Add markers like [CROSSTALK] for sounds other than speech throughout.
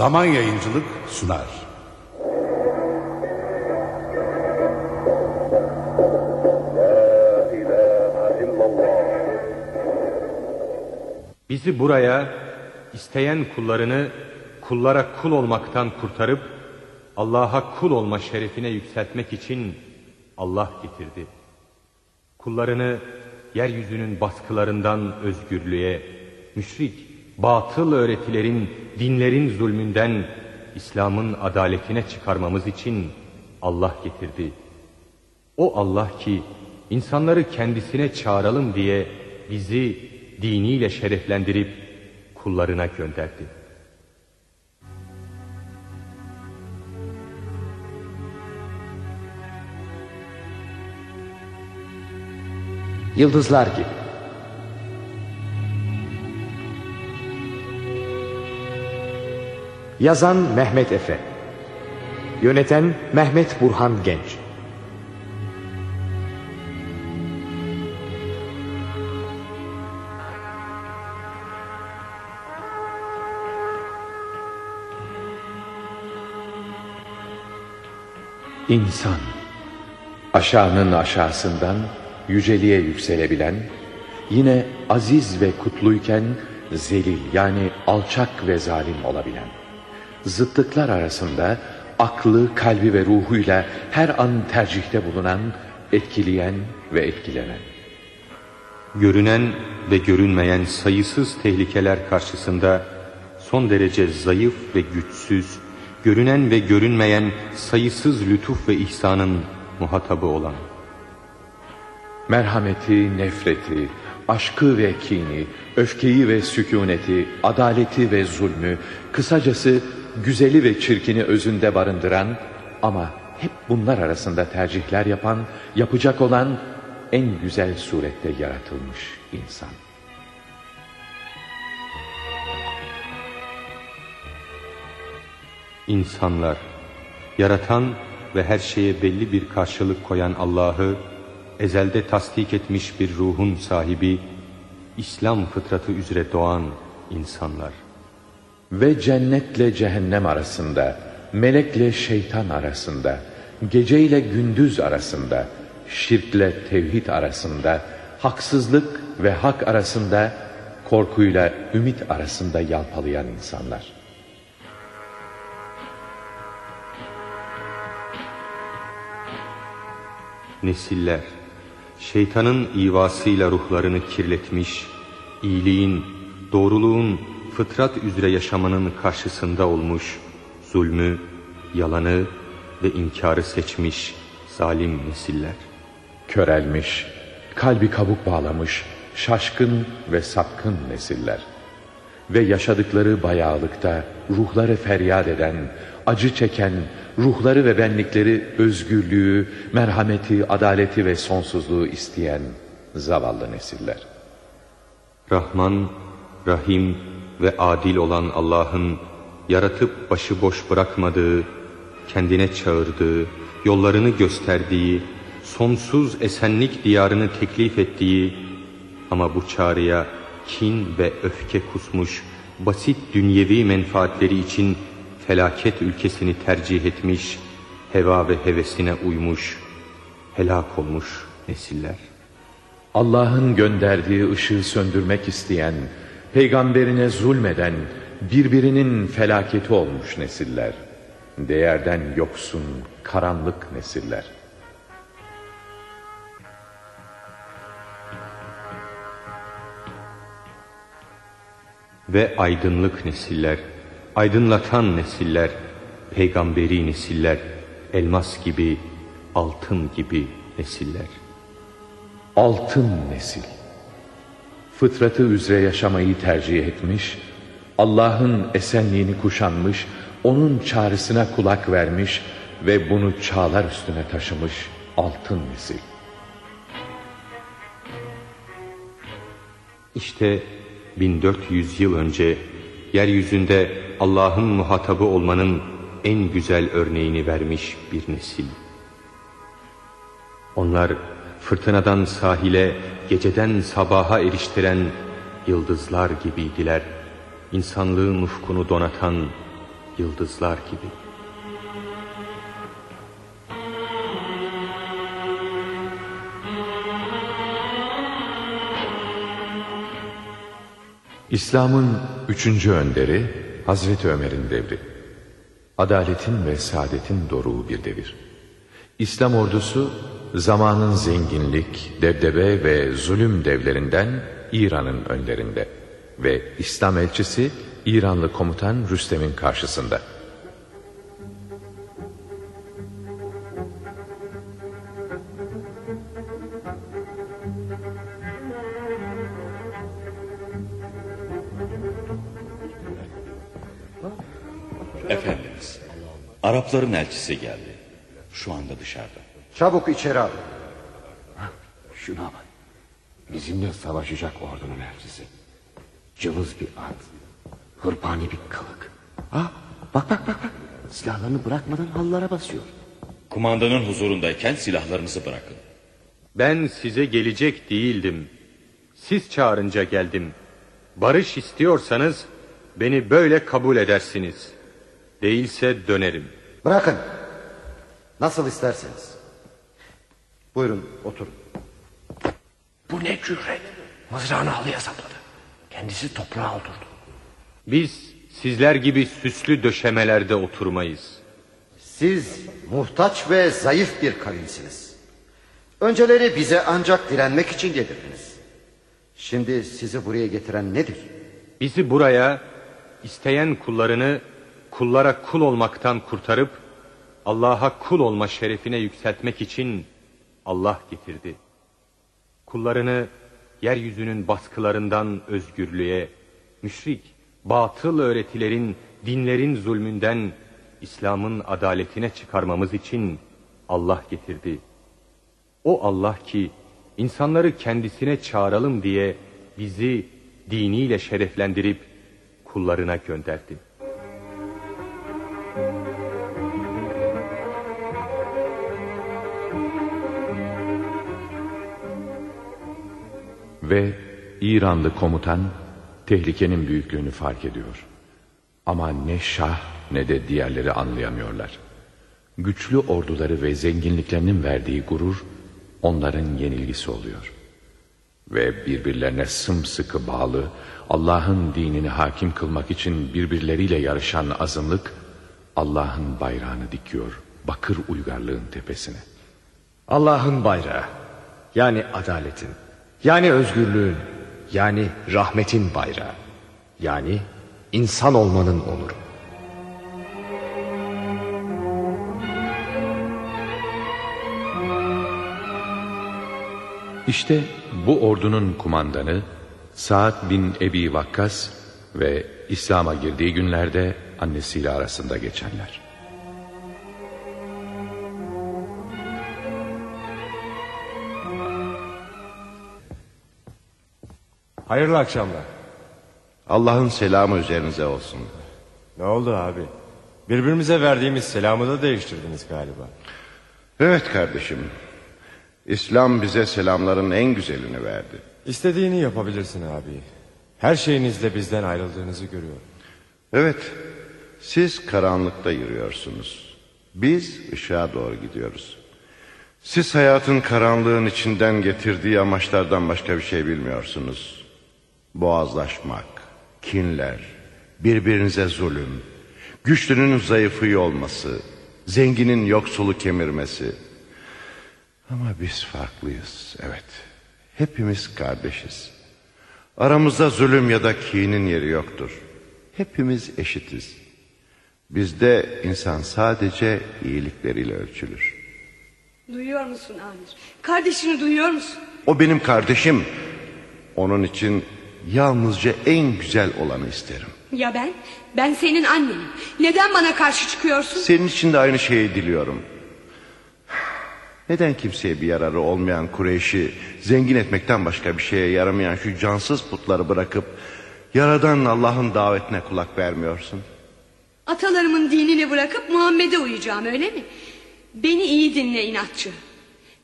Zaman Yayıncılık sunar. Bizi buraya isteyen kullarını kullara kul olmaktan kurtarıp Allah'a kul olma şerefine yükseltmek için Allah getirdi. Kullarını yeryüzünün baskılarından özgürlüğe, müşrik, batıl öğretilerin, dinlerin zulmünden İslam'ın adaletine çıkarmamız için Allah getirdi. O Allah ki insanları kendisine çağıralım diye bizi diniyle şereflendirip kullarına gönderdi. Yıldızlar gibi. Yazan Mehmet Efe. Yöneten Mehmet Burhan Genç. İnsan, aşağının aşağısından yüceliğe yükselebilen, yine aziz ve kutluyken zelil yani alçak ve zalim olabilen, zıtlıklar arasında aklı, kalbi ve ruhuyla her an tercihte bulunan, etkileyen ve etkilenen. Görünen ve görünmeyen sayısız tehlikeler karşısında son derece zayıf ve güçsüz, görünen ve görünmeyen sayısız lütuf ve ihsanın muhatabı olan. Merhameti, nefreti, aşkı ve kini, öfkeyi ve sükuneti, adaleti ve zulmü, kısacası güzeli ve çirkini özünde barındıran ama hep bunlar arasında tercihler yapan, yapacak olan en güzel surette yaratılmış insan. İnsanlar, yaratan ve her şeye belli bir karşılık koyan Allah'ı, ezelde tasdik etmiş bir ruhun sahibi, İslam fıtratı üzere doğan insanlar. Ve cennetle cehennem arasında, melekle şeytan arasında, geceyle gündüz arasında, şirkle tevhid arasında, haksızlık ve hak arasında, korkuyla ümit arasında yalpalayan insanlar. Nesiller, şeytanın ivasıyla ruhlarını kirletmiş, iyiliğin, doğruluğun fıtrat üzere yaşamanın karşısında olmuş, zulmü, yalanı ve inkarı seçmiş zalim nesiller. Körelmiş, kalbi kabuk bağlamış, şaşkın ve sapkın nesiller. Ve yaşadıkları bayağılıkta ruhları feryat eden, acı çeken, ruhları ve benlikleri özgürlüğü, merhameti, adaleti ve sonsuzluğu isteyen zavallı nesiller. Rahman, Rahim ve adil olan Allah'ın yaratıp başıboş bırakmadığı, kendine çağırdığı, yollarını gösterdiği, sonsuz esenlik diyarını teklif ettiği ama bu çağrıya kin ve öfke kusmuş, basit dünyevi menfaatleri için felaket ülkesini tercih etmiş, heva ve hevesine uymuş, helak olmuş nesiller. Allah'ın gönderdiği ışığı söndürmek isteyen, peygamberine zulmeden, birbirinin felaketi olmuş nesiller. Değerden yoksun, karanlık nesiller. Ve aydınlık nesiller, aydınlatan nesiller, peygamberi nesiller, elmas gibi, altın gibi nesiller. Altın nesil. Fıtratı üzere yaşamayı tercih etmiş, Allah'ın esenliğini kuşanmış, onun çağrısına kulak vermiş ve bunu çağlar üstüne taşımış altın nesil. İşte 1400 yıl önce yeryüzünde Allah'ın muhatabı olmanın en güzel örneğini vermiş bir nesil. Onlar fırtınadan sahile, geceden sabaha eriştiren yıldızlar gibiydiler. İnsanlığın ufkunu donatan, yıldızlar gibi. İslam'ın üçüncü önderi Hazreti Ömer'in devri. Adaletin ve saadetin doruğu bir devir. İslam ordusu zamanın zenginlik, debdebe ve zulüm devlerinden İran'ın önlerinde ve İslam elçisi İranlı komutan Rüstem'in karşısında. Efendimiz, Arapların elçisi geldi. Şu anda dışarıda. Çabuk içeri al. Şuna bak. Bizimle savaşacak ordunun elçisi. Cılız bir at. Hırpani bir kılık. Ha, bak bak bak bak. Silahlarını bırakmadan hallara basıyor. Kumandanın huzurundayken silahlarınızı bırakın. Ben size gelecek değildim. Siz çağırınca geldim. Barış istiyorsanız beni böyle kabul edersiniz. Değilse dönerim. Bırakın. Nasıl isterseniz. Buyurun oturun. Bu ne cüret. Mızrağını halıya sapladı. Kendisi toprağa oturdu. Biz sizler gibi süslü döşemelerde oturmayız. Siz muhtaç ve zayıf bir kavimsiniz. Önceleri bize ancak direnmek için gelirdiniz. Şimdi sizi buraya getiren nedir? Bizi buraya isteyen kullarını kullara kul olmaktan kurtarıp Allah'a kul olma şerefine yükseltmek için Allah getirdi. Kullarını yeryüzünün baskılarından özgürlüğe, müşrik, batıl öğretilerin, dinlerin zulmünden İslam'ın adaletine çıkarmamız için Allah getirdi. O Allah ki insanları kendisine çağıralım diye bizi diniyle şereflendirip kullarına gönderdi. Ve İranlı komutan tehlikenin büyüklüğünü fark ediyor. Ama ne şah ne de diğerleri anlayamıyorlar. Güçlü orduları ve zenginliklerinin verdiği gurur onların yenilgisi oluyor. Ve birbirlerine sımsıkı bağlı Allah'ın dinini hakim kılmak için birbirleriyle yarışan azınlık Allah'ın bayrağını dikiyor bakır uygarlığın tepesine. Allah'ın bayrağı, yani adaletin, yani özgürlüğün, yani rahmetin bayrağı, yani insan olmanın onuru. İşte bu ordunun kumandanı Sa'd bin Ebi Vakkas ve İslam'a girdiği günlerde annesiyle arasında geçenler. Hayırlı akşamlar. Allah'ın selamı üzerinize olsun. Ne oldu abi? Birbirimize verdiğimiz selamı da değiştirdiniz galiba. Evet kardeşim. İslam bize selamların en güzelini verdi. İstediğini yapabilirsin abi. Her şeyinizle bizden ayrıldığınızı görüyorum. Evet, siz karanlıkta yürüyorsunuz. Biz ışığa doğru gidiyoruz. Siz hayatın karanlığın içinden getirdiği amaçlardan başka bir şey bilmiyorsunuz. Boğazlaşmak, kinler, birbirinize zulüm, güçlünün zayıfı olması, zenginin yoksulu kemirmesi. Ama biz farklıyız, evet. Hepimiz kardeşiz. Aramızda zulüm ya da kinin yeri yoktur. Hepimiz eşitiz. Bizde insan sadece iyilikleriyle ölçülür. Duyuyor musun Amir? Kardeşini duyuyor musun? O benim kardeşim. Onun için yalnızca en güzel olanı isterim. Ya ben? Ben senin annenim. Neden bana karşı çıkıyorsun? Senin için de aynı şeyi diliyorum. Neden kimseye bir yararı olmayan Kureyş'i zengin etmekten başka bir şeye yaramayan şu cansız putları bırakıp yaradan Allah'ın davetine kulak vermiyorsun? Atalarımın dinini bırakıp Muhammed'e uyacağım öyle mi? Beni iyi dinle inatçı.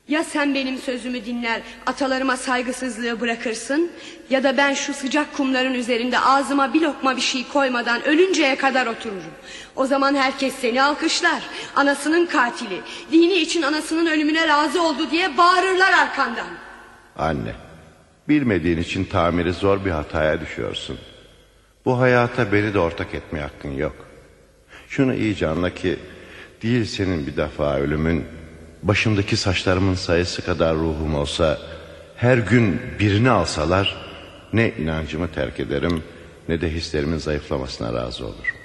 Ya sen benim sözümü dinler atalarıma saygısızlığı bırakırsın ya da ben şu sıcak kumların üzerinde ağzıma bir lokma bir şey koymadan ölünceye kadar otururum. O zaman herkes seni alkışlar. Anasının katili, dini için anasının ölümüne razı oldu diye bağırırlar arkandan. Anne, bilmediğin için tamiri zor bir hataya düşüyorsun. Bu hayata beni de ortak etmeye hakkın yok. Şunu iyice anla ki değil senin bir defa ölümün başımdaki saçlarımın sayısı kadar ruhum olsa her gün birini alsalar ne inancımı terk ederim ne de hislerimin zayıflamasına razı olurum.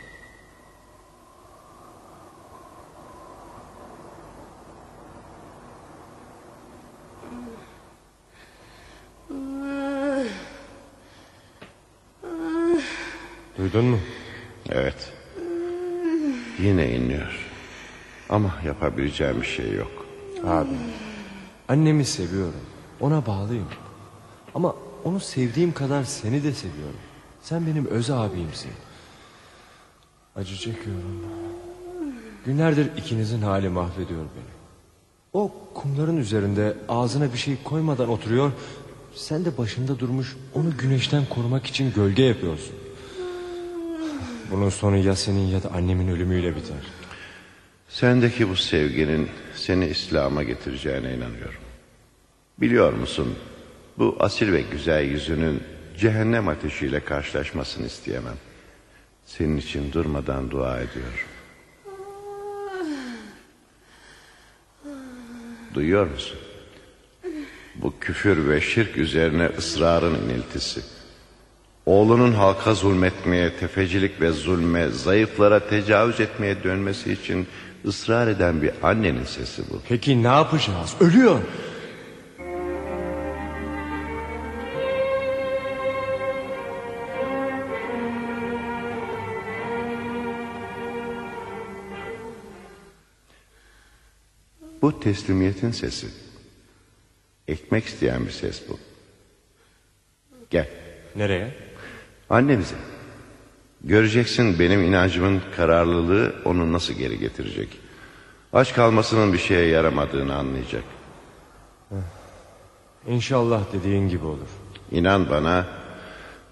Duydun mu? Evet. Yine inliyor. Ama yapabileceğim bir şey yok. Abi. Annemi seviyorum. Ona bağlıyım. Ama onu sevdiğim kadar seni de seviyorum. Sen benim öz abimsin. Acı çekiyorum. Günlerdir ikinizin hali mahvediyor beni. O kumların üzerinde ağzına bir şey koymadan oturuyor. Sen de başında durmuş onu güneşten korumak için gölge yapıyorsun. Bunun sonu ya senin ya da annemin ölümüyle biter. Sendeki bu sevginin seni İslam'a getireceğine inanıyorum. Biliyor musun? Bu asil ve güzel yüzünün cehennem ateşiyle karşılaşmasını isteyemem. Senin için durmadan dua ediyorum. Duyuyor musun? Bu küfür ve şirk üzerine ısrarın iniltisi. Oğlunun halka zulmetmeye, tefecilik ve zulme, zayıflara tecavüz etmeye dönmesi için ısrar eden bir annenin sesi bu. Peki ne yapacağız? Ölüyor. Bu teslimiyetin sesi. Ekmek isteyen bir ses bu. Gel. Nereye? Annemize. Göreceksin benim inancımın kararlılığı onu nasıl geri getirecek. Aç kalmasının bir şeye yaramadığını anlayacak. İnşallah dediğin gibi olur. İnan bana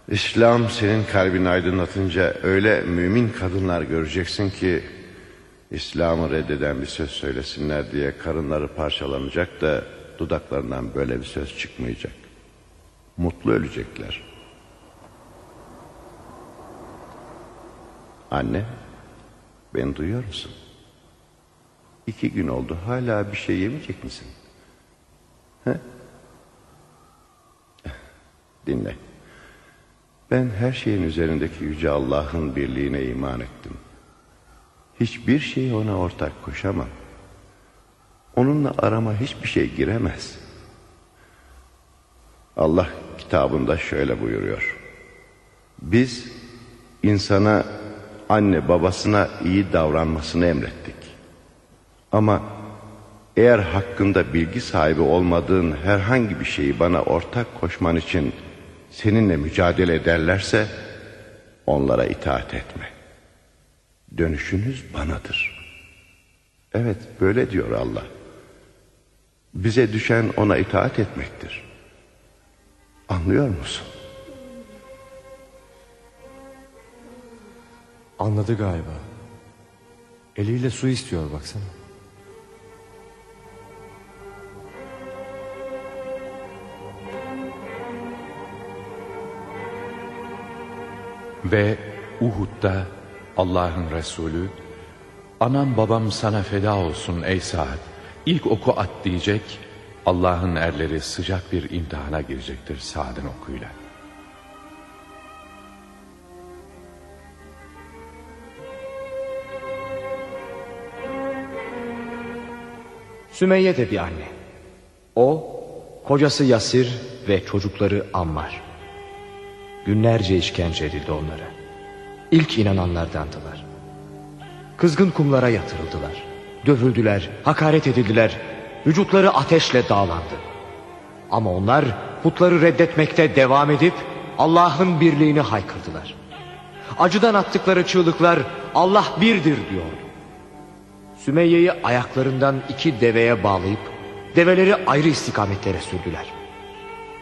İslam senin kalbini aydınlatınca öyle mümin kadınlar göreceksin ki İslam'ı reddeden bir söz söylesinler diye karınları parçalanacak da dudaklarından böyle bir söz çıkmayacak. Mutlu ölecekler. Anne, beni duyuyor musun? İki gün oldu hala bir şey yemeyecek misin? He? [LAUGHS] Dinle. Ben her şeyin üzerindeki yüce Allah'ın birliğine iman ettim. Hiçbir şeyi ona ortak koşamam. Onunla arama hiçbir şey giremez. Allah kitabında şöyle buyuruyor. Biz insana anne babasına iyi davranmasını emrettik. Ama eğer hakkında bilgi sahibi olmadığın herhangi bir şeyi bana ortak koşman için seninle mücadele ederlerse onlara itaat etme. Dönüşünüz banadır. Evet böyle diyor Allah. Bize düşen ona itaat etmektir. Anlıyor musun? Anladı galiba. Eliyle su istiyor baksana. Ve Uhud'da Allah'ın Resulü Anam babam sana feda olsun ey Sa'd. İlk oku at diyecek. Allah'ın erleri sıcak bir imtihana girecektir Sa'd'ın okuyla. Sümeyye de bir anne. O, kocası Yasir ve çocukları Ammar. Günlerce işkence edildi onlara. İlk inananlardandılar. Kızgın kumlara yatırıldılar. Dövüldüler, hakaret edildiler. Vücutları ateşle dağlandı. Ama onlar putları reddetmekte devam edip Allah'ın birliğini haykırdılar. Acıdan attıkları çığlıklar Allah birdir diyordu. Sümeyye'yi ayaklarından iki deveye bağlayıp develeri ayrı istikametlere sürdüler.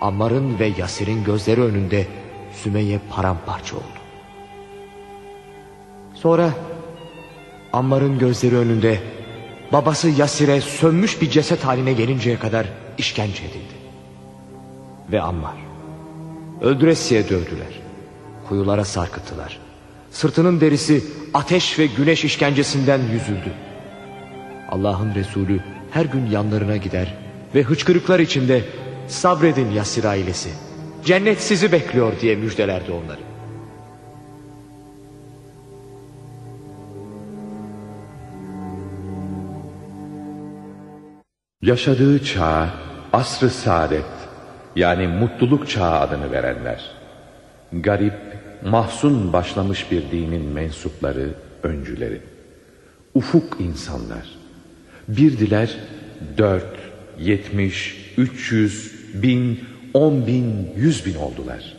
Ammar'ın ve Yasir'in gözleri önünde Sümeyye paramparça oldu. Sonra Ammar'ın gözleri önünde babası Yasir'e sönmüş bir ceset haline gelinceye kadar işkence edildi. Ve Ammar öldüresiye dövdüler. Kuyulara sarkıttılar. Sırtının derisi ateş ve güneş işkencesinden yüzüldü. Allah'ın Resulü her gün yanlarına gider ve hıçkırıklar içinde sabredin Yasir ailesi. Cennet sizi bekliyor diye müjdelerdi onları. Yaşadığı çağa asr-ı saadet yani mutluluk çağı adını verenler. Garip, mahzun başlamış bir dinin mensupları, öncüleri. Ufuk insanlar. Bir diler dört, yetmiş, üç yüz, bin, on bin, yüz bin oldular.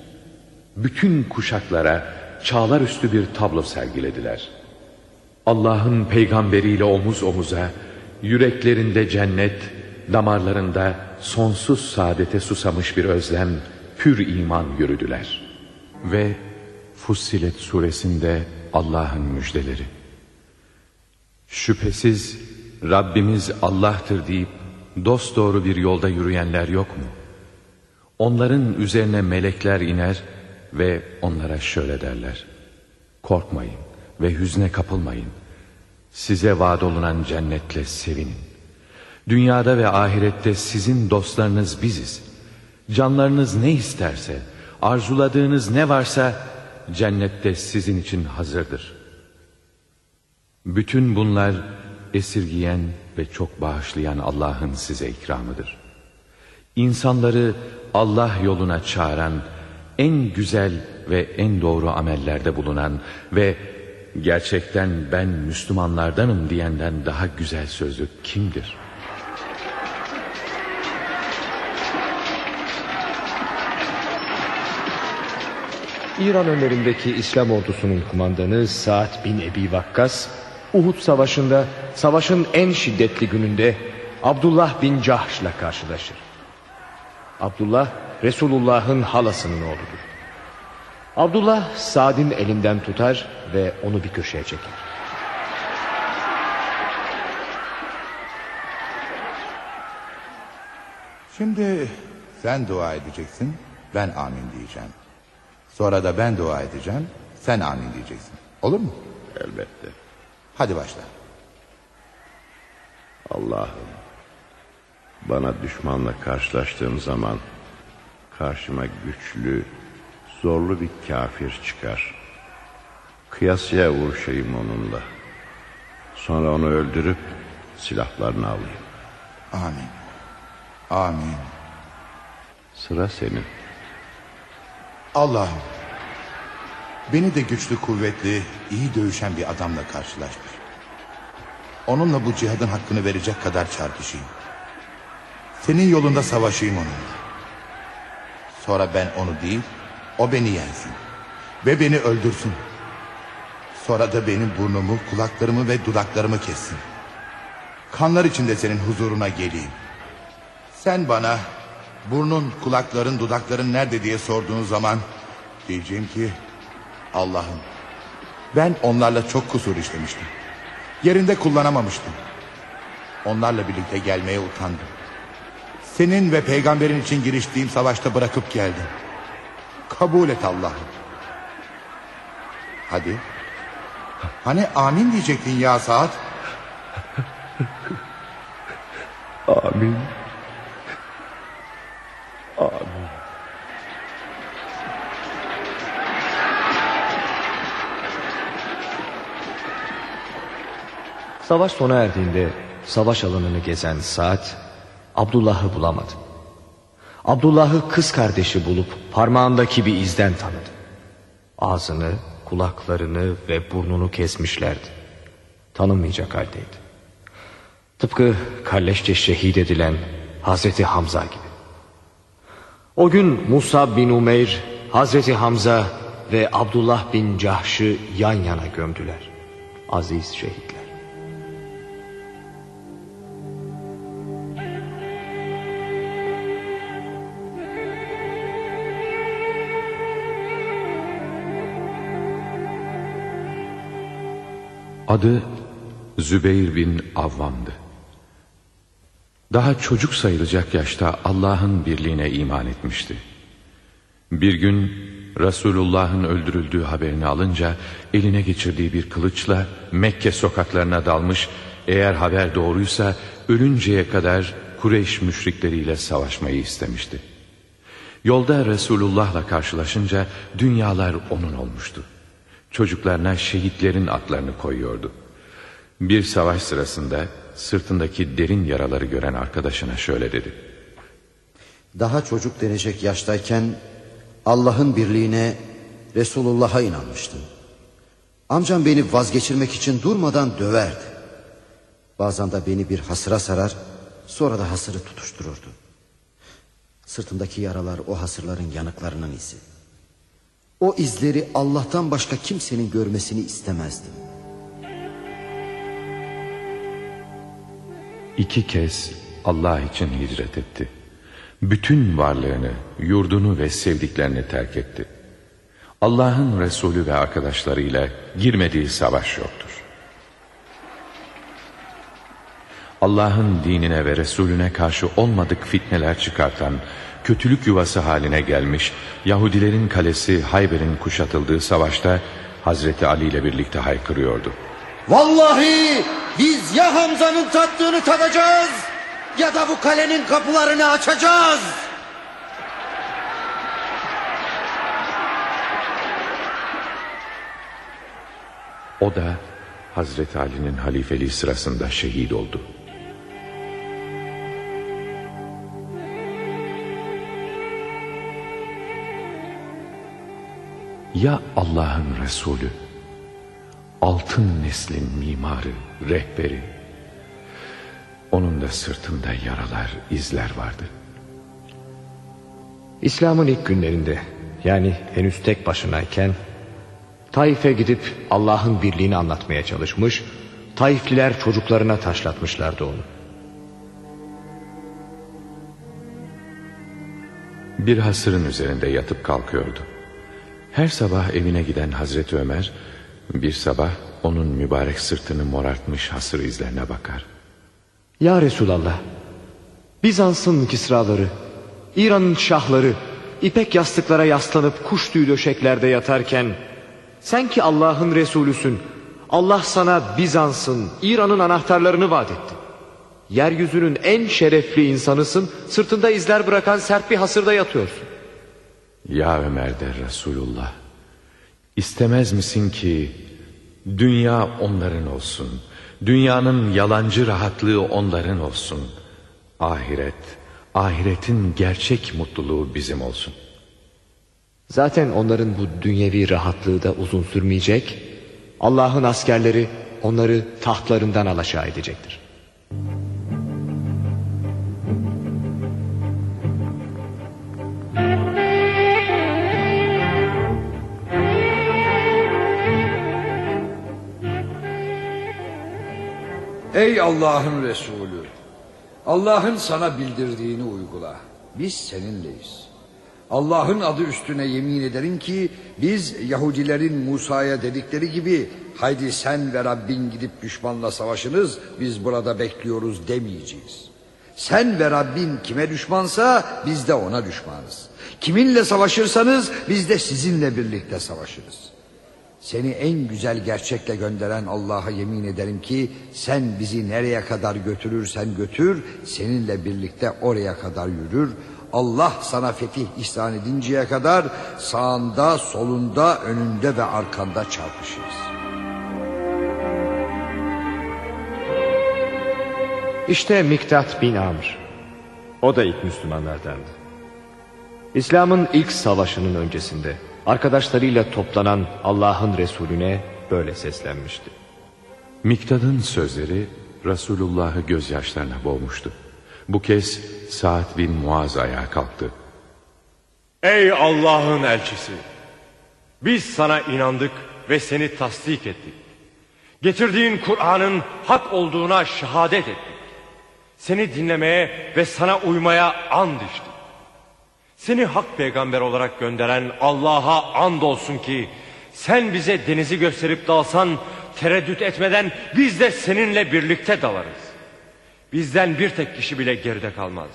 Bütün kuşaklara çağlar üstü bir tablo sergilediler. Allah'ın peygamberiyle omuz omuza, yüreklerinde cennet, damarlarında sonsuz saadete susamış bir özlem, pür iman yürüdüler. Ve Fussilet suresinde Allah'ın müjdeleri. Şüphesiz Rabbimiz Allah'tır deyip dosdoğru bir yolda yürüyenler yok mu? Onların üzerine melekler iner ve onlara şöyle derler. Korkmayın ve hüzne kapılmayın. Size vaad olunan cennetle sevinin. Dünyada ve ahirette sizin dostlarınız biziz. Canlarınız ne isterse, arzuladığınız ne varsa cennette sizin için hazırdır. Bütün bunlar esirgiyen ve çok bağışlayan Allah'ın size ikramıdır. İnsanları Allah yoluna çağıran, en güzel ve en doğru amellerde bulunan ve gerçekten ben Müslümanlardanım diyenden daha güzel sözlü kimdir? İran önlerindeki İslam ordusunun kumandanı Saad bin Ebi Vakkas, Uhud savaşında savaşın en şiddetli gününde Abdullah bin Cahş'la karşılaşır. Abdullah Resulullah'ın halasının oğludur. Abdullah Saad'in elinden tutar ve onu bir köşeye çeker. Şimdi sen dua edeceksin, ben amin diyeceğim. Sonra da ben dua edeceğim, sen amin diyeceksin. Olur mu? Elbette. Hadi başla. Allah'ım bana düşmanla karşılaştığım zaman karşıma güçlü, zorlu bir kafir çıkar. Kıyasıya vuruşayım onunla. Sonra onu öldürüp silahlarını alayım. Amin. Amin. Sıra senin. Allah'ım beni de güçlü kuvvetli iyi dövüşen bir adamla karşılaştır. Onunla bu cihadın hakkını verecek kadar çarpışayım. Senin yolunda savaşayım onunla. Sonra ben onu değil o beni yensin. Ve beni öldürsün. Sonra da benim burnumu, kulaklarımı ve dudaklarımı kessin. Kanlar içinde senin huzuruna geleyim. Sen bana burnun, kulakların, dudakların nerede diye sorduğun zaman diyeceğim ki Allah'ım ben onlarla çok kusur işlemiştim. Yerinde kullanamamıştım. Onlarla birlikte gelmeye utandım. Senin ve peygamberin için giriştiğim savaşta bırakıp geldim. Kabul et Allah'ım. Hadi. Hani amin diyecektin ya Saat? Amin. Amin. Savaş sona erdiğinde savaş alanını gezen Saad Abdullah'ı bulamadı. Abdullah'ı kız kardeşi bulup parmağındaki bir izden tanıdı. Ağzını, kulaklarını ve burnunu kesmişlerdi. Tanınmayacak haldeydi. Tıpkı kalleşçe şehit edilen Hazreti Hamza gibi. O gün Musa bin Umeyr, Hazreti Hamza ve Abdullah bin Cahş'ı yan yana gömdüler. Aziz şehitler. Adı Zübeyir bin Avvam'dı. Daha çocuk sayılacak yaşta Allah'ın birliğine iman etmişti. Bir gün Resulullah'ın öldürüldüğü haberini alınca eline geçirdiği bir kılıçla Mekke sokaklarına dalmış, eğer haber doğruysa ölünceye kadar Kureyş müşrikleriyle savaşmayı istemişti. Yolda Resulullah'la karşılaşınca dünyalar onun olmuştu. Çocuklarına şehitlerin adlarını koyuyordu. Bir savaş sırasında sırtındaki derin yaraları gören arkadaşına şöyle dedi. Daha çocuk denecek yaştayken Allah'ın birliğine Resulullah'a inanmıştım. Amcam beni vazgeçirmek için durmadan döverdi. Bazen de beni bir hasıra sarar sonra da hasırı tutuştururdu. Sırtımdaki yaralar o hasırların yanıklarının izi. O izleri Allah'tan başka kimsenin görmesini istemezdim. İki kez Allah için hicret etti. Bütün varlığını, yurdunu ve sevdiklerini terk etti. Allah'ın Resulü ve arkadaşlarıyla girmediği savaş yoktur. Allah'ın dinine ve Resulüne karşı olmadık fitneler çıkartan, kötülük yuvası haline gelmiş Yahudilerin kalesi Hayber'in kuşatıldığı savaşta Hazreti Ali ile birlikte haykırıyordu. Vallahi biz ya Hamza'nın tattığını tadacağız ya da bu kalenin kapılarını açacağız. O da Hazreti Ali'nin halifeliği sırasında şehit oldu. Ya Allah'ın Resulü, altın neslin mimarı, rehberi, onun da sırtında yaralar, izler vardı. İslam'ın ilk günlerinde yani henüz tek başınayken Taif'e gidip Allah'ın birliğini anlatmaya çalışmış, Taifliler çocuklarına taşlatmışlardı onu. Bir hasırın üzerinde yatıp kalkıyordu. Her sabah evine giden Hazreti Ömer bir sabah onun mübarek sırtını morartmış hasır izlerine bakar. Ya Resulallah, Bizans'ın kisraları, İran'ın şahları, ipek yastıklara yaslanıp kuş tüyü döşeklerde yatarken, sen ki Allah'ın Resulüsün, Allah sana Bizans'ın, İran'ın anahtarlarını vaat etti. Yeryüzünün en şerefli insanısın, sırtında izler bırakan sert bir hasırda yatıyorsun. Ya Ömer der Resulullah, istemez misin ki dünya onların olsun, dünyanın yalancı rahatlığı onların olsun, ahiret, ahiretin gerçek mutluluğu bizim olsun. Zaten onların bu dünyevi rahatlığı da uzun sürmeyecek, Allah'ın askerleri onları tahtlarından alaşağı edecektir. Ey Allah'ın Resulü! Allah'ın sana bildirdiğini uygula. Biz seninleyiz. Allah'ın adı üstüne yemin ederim ki biz Yahudilerin Musa'ya dedikleri gibi haydi sen ve Rabbin gidip düşmanla savaşınız biz burada bekliyoruz demeyeceğiz. Sen ve Rabbin kime düşmansa biz de ona düşmanız. Kiminle savaşırsanız biz de sizinle birlikte savaşırız. Seni en güzel gerçekle gönderen Allah'a yemin ederim ki sen bizi nereye kadar götürürsen götür seninle birlikte oraya kadar yürür. Allah sana fetih ihsan edinceye kadar sağında, solunda, önünde ve arkanda çarpışırız. İşte Miktat bin Amr. O da ilk Müslümanlardandı. İslam'ın ilk savaşının öncesinde arkadaşlarıyla toplanan Allah'ın Resulüne böyle seslenmişti. Miktad'ın sözleri Resulullah'ı gözyaşlarına boğmuştu. Bu kez Sa'd bin Muaz ayağa kalktı. Ey Allah'ın elçisi! Biz sana inandık ve seni tasdik ettik. Getirdiğin Kur'an'ın hak olduğuna şehadet ettik. Seni dinlemeye ve sana uymaya and içtik. Seni hak peygamber olarak gönderen Allah'a and olsun ki sen bize denizi gösterip dalsan tereddüt etmeden biz de seninle birlikte dalarız. Bizden bir tek kişi bile geride kalmaz.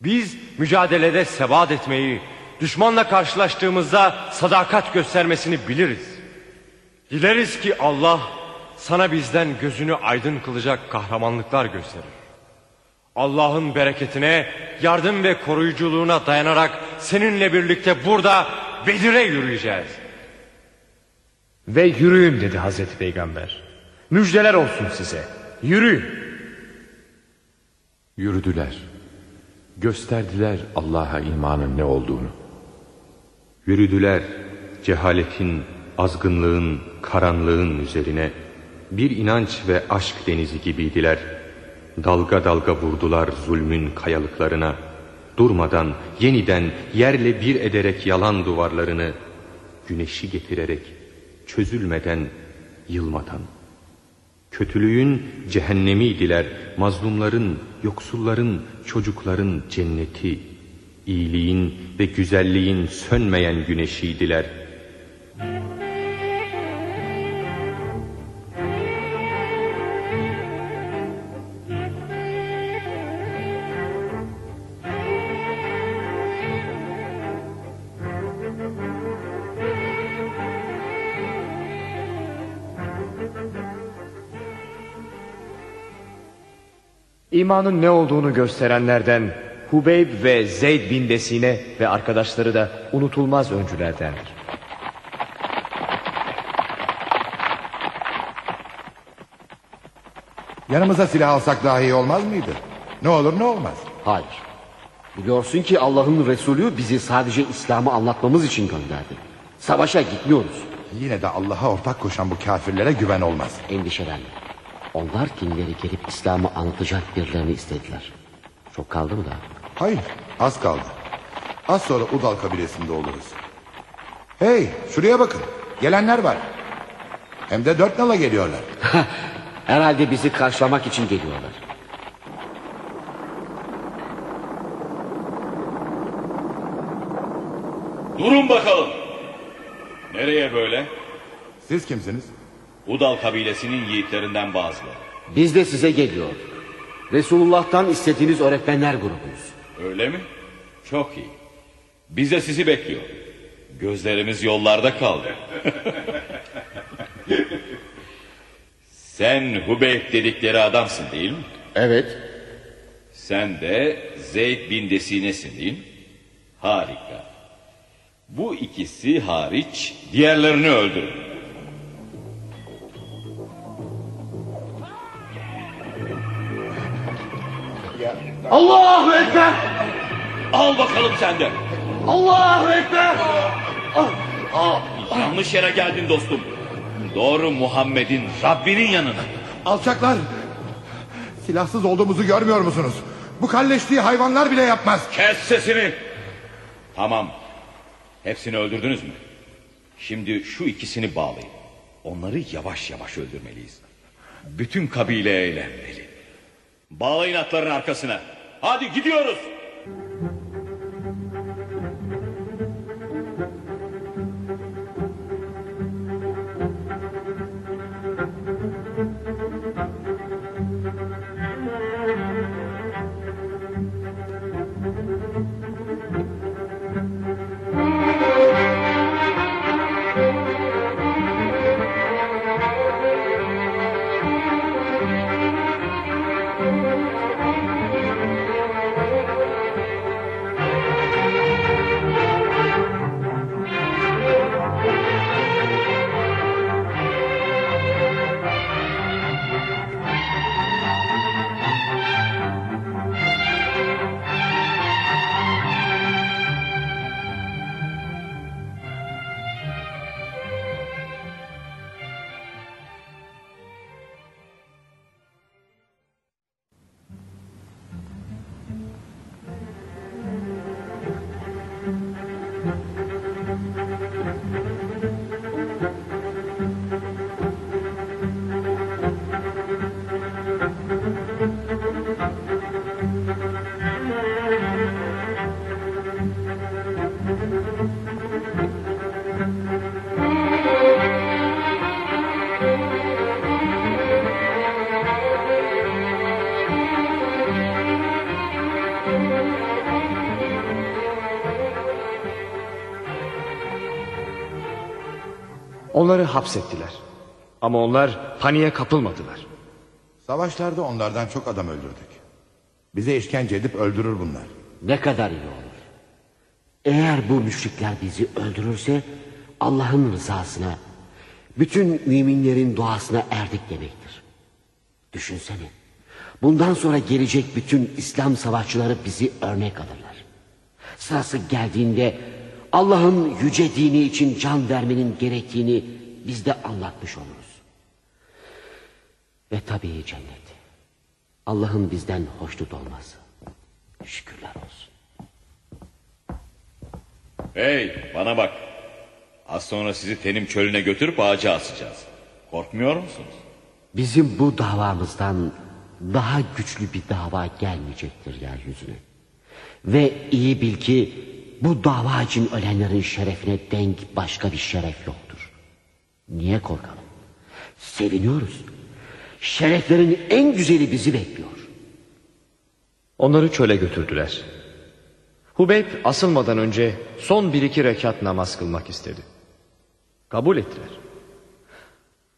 Biz mücadelede sebat etmeyi, düşmanla karşılaştığımızda sadakat göstermesini biliriz. Dileriz ki Allah sana bizden gözünü aydın kılacak kahramanlıklar gösterir. Allah'ın bereketine, yardım ve koruyuculuğuna dayanarak seninle birlikte burada Bedir'e yürüyeceğiz. Ve yürüyün dedi Hazreti Peygamber. Müjdeler olsun size. Yürüyün. Yürüdüler. Gösterdiler Allah'a imanın ne olduğunu. Yürüdüler cehaletin, azgınlığın, karanlığın üzerine. Bir inanç ve aşk denizi gibiydiler. Dalga dalga vurdular zulmün kayalıklarına. Durmadan yeniden yerle bir ederek yalan duvarlarını, güneşi getirerek çözülmeden, yılmadan. Kötülüğün cehennemiydiler, mazlumların, yoksulların, çocukların cenneti, iyiliğin ve güzelliğin sönmeyen güneşiydiler. İmanın ne olduğunu gösterenlerden Hubeyb ve Zeyd bin Desine ve arkadaşları da unutulmaz öncülerdendir. Yanımıza silah alsak daha iyi olmaz mıydı? Ne olur ne olmaz. Hayır. Biliyorsun ki Allah'ın Resulü bizi sadece İslam'ı anlatmamız için gönderdi. Savaşa gitmiyoruz. Yine de Allah'a ortak koşan bu kafirlere güven olmaz. Endişelenme. Onlar kimleri gelip İslam'ı anlatacak birilerini istediler. Çok kaldı mı daha? Hayır az kaldı. Az sonra Udal kabilesinde oluruz. Hey şuraya bakın. Gelenler var. Hem de dört nala geliyorlar. [LAUGHS] Herhalde bizi karşılamak için geliyorlar. Durun bakalım. Nereye böyle? Siz kimsiniz? Udal kabilesinin yiğitlerinden bazıları. Biz de size geliyor. Resulullah'tan istediğiniz öğretmenler grubuyuz. Öyle mi? Çok iyi. Biz de sizi bekliyor. Gözlerimiz yollarda kaldı. [LAUGHS] Sen Hubeyb dedikleri adamsın değil mi? Evet. Sen de Zeyd bin Desine'sin değil mi? Harika. Bu ikisi hariç diğerlerini öldürün. Allahu Ekber! Al bakalım sen de. Allahu Ekber! Yanlış yere geldin dostum. Doğru Muhammed'in Rabbinin yanına. Alçaklar. Silahsız olduğumuzu görmüyor musunuz? Bu kalleşliği hayvanlar bile yapmaz. Kes sesini. Tamam. Hepsini öldürdünüz mü? Şimdi şu ikisini bağlayın. Onları yavaş yavaş öldürmeliyiz. Bütün kabile eğlenmeli. Bağlayın atların arkasına. Hadi gidiyoruz. Onları hapsettiler. Ama onlar paniğe kapılmadılar. Savaşlarda onlardan çok adam öldürdük. Bize işkence edip öldürür bunlar. Ne kadar iyi olur. Eğer bu müşrikler bizi öldürürse Allah'ın rızasına, bütün müminlerin duasına erdik demektir. Düşünsene. Bundan sonra gelecek bütün İslam savaşçıları bizi örnek alırlar. Sırası geldiğinde Allah'ın yüce dini için can vermenin gerektiğini biz de anlatmış oluruz. Ve tabii cennet. Allah'ın bizden hoşnut olması. Şükürler olsun. Hey bana bak. Az sonra sizi tenim çölüne götürüp ağaca asacağız. Korkmuyor musunuz? Bizim bu davamızdan daha güçlü bir dava gelmeyecektir yeryüzüne. Ve iyi bil ki bu dava için ölenlerin şerefine denk başka bir şeref yoktur. Niye korkalım? Seviniyoruz. Şereflerin en güzeli bizi bekliyor. Onları çöle götürdüler. Hubeyb asılmadan önce son bir iki rekat namaz kılmak istedi. Kabul ettiler.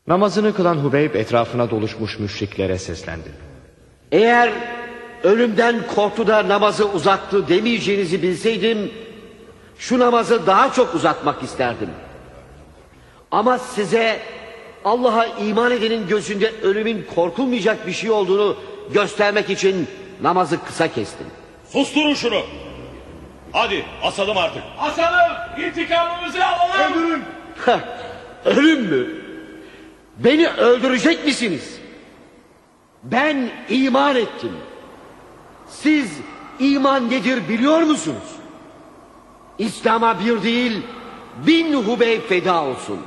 Namazını kılan Hubeyb etrafına doluşmuş müşriklere seslendi. Eğer ölümden korktu da namazı uzattı demeyeceğinizi bilseydim... ...şu namazı daha çok uzatmak isterdim. Ama size Allah'a iman edenin gözünde ölümün korkulmayacak bir şey olduğunu göstermek için namazı kısa kestim. Susturun şunu. Hadi asalım artık. Asalım intikamımızı alalım. Öldürün. Ölüm mü? Beni öldürecek misiniz? Ben iman ettim. Siz iman nedir biliyor musunuz? İslam'a bir değil bin Hubeyb feda olsun.